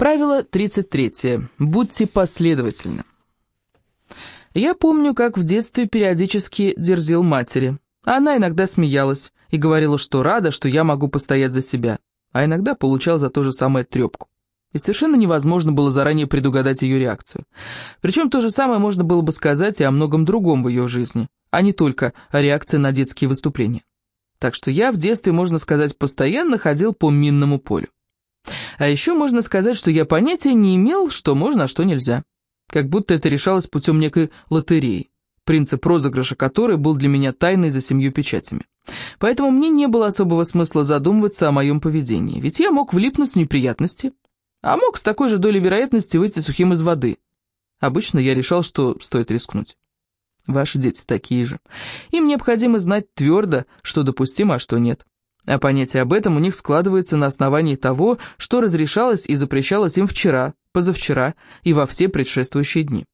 Правило 33. Будьте последовательны. Я помню, как в детстве периодически дерзил матери. Она иногда смеялась и говорила, что рада, что я могу постоять за себя, а иногда получал за то же самое трепку. И совершенно невозможно было заранее предугадать ее реакцию. Причем то же самое можно было бы сказать и о многом другом в ее жизни, а не только о реакции на детские выступления. Так что я в детстве, можно сказать, постоянно ходил по минному полю. А еще можно сказать, что я понятия не имел, что можно, а что нельзя. Как будто это решалось путем некой лотереи, принцип розыгрыша которой был для меня тайной за семью печатями. Поэтому мне не было особого смысла задумываться о моем поведении, ведь я мог влипнуть в неприятности, а мог с такой же долей вероятности выйти сухим из воды. Обычно я решал, что стоит рискнуть. Ваши дети такие же. Им необходимо знать твердо, что допустимо, а что нет. А понятие об этом у них складывается на основании того, что разрешалось и запрещалось им вчера, позавчера и во все предшествующие дни.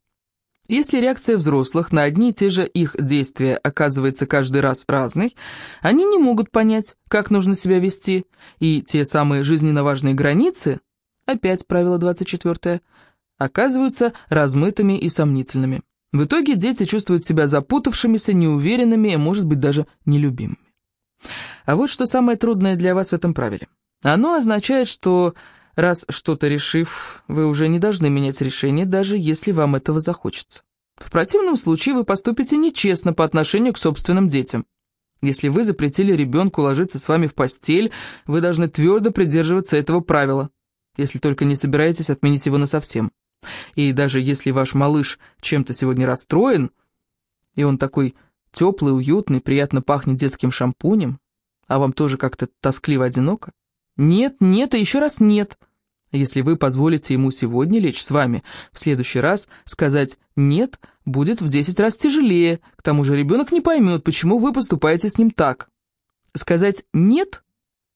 Если реакция взрослых на одни и те же их действия оказывается каждый раз разной, они не могут понять, как нужно себя вести, и те самые жизненно важные границы, опять правило 24, оказываются размытыми и сомнительными. В итоге дети чувствуют себя запутавшимися, неуверенными и, может быть, даже нелюбимыми. А вот что самое трудное для вас в этом правиле. Оно означает, что раз что-то решив, вы уже не должны менять решение, даже если вам этого захочется. В противном случае вы поступите нечестно по отношению к собственным детям. Если вы запретили ребенку ложиться с вами в постель, вы должны твердо придерживаться этого правила, если только не собираетесь отменить его насовсем. И даже если ваш малыш чем-то сегодня расстроен, и он такой теплый, уютный, приятно пахнет детским шампунем, а вам тоже как-то тоскливо-одиноко? Нет, нет и еще раз нет. Если вы позволите ему сегодня лечь с вами, в следующий раз сказать «нет» будет в 10 раз тяжелее, к тому же ребенок не поймет, почему вы поступаете с ним так. Сказать «нет»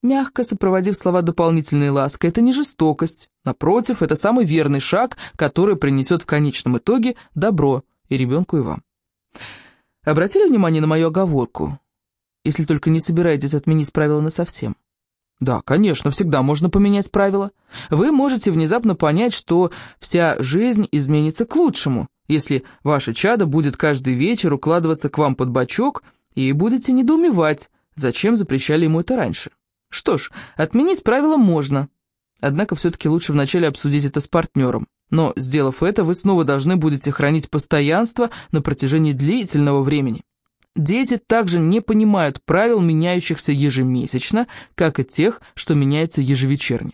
Мягко сопроводив слова дополнительной лаской, это не жестокость. Напротив, это самый верный шаг, который принесет в конечном итоге добро и ребенку, и вам. Обратили внимание на мою оговорку? Если только не собираетесь отменить правила насовсем. Да, конечно, всегда можно поменять правила. Вы можете внезапно понять, что вся жизнь изменится к лучшему, если ваше чадо будет каждый вечер укладываться к вам под бочок, и будете недоумевать, зачем запрещали ему это раньше. Что ж, отменить правила можно. Однако все-таки лучше вначале обсудить это с партнером. Но, сделав это, вы снова должны будете хранить постоянство на протяжении длительного времени. Дети также не понимают правил, меняющихся ежемесячно, как и тех, что меняются ежевечерне.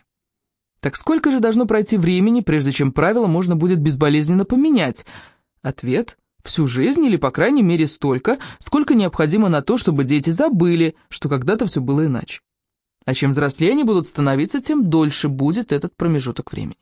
Так сколько же должно пройти времени, прежде чем правила можно будет безболезненно поменять? Ответ – всю жизнь или, по крайней мере, столько, сколько необходимо на то, чтобы дети забыли, что когда-то все было иначе. А чем взрослее они будут становиться, тем дольше будет этот промежуток времени.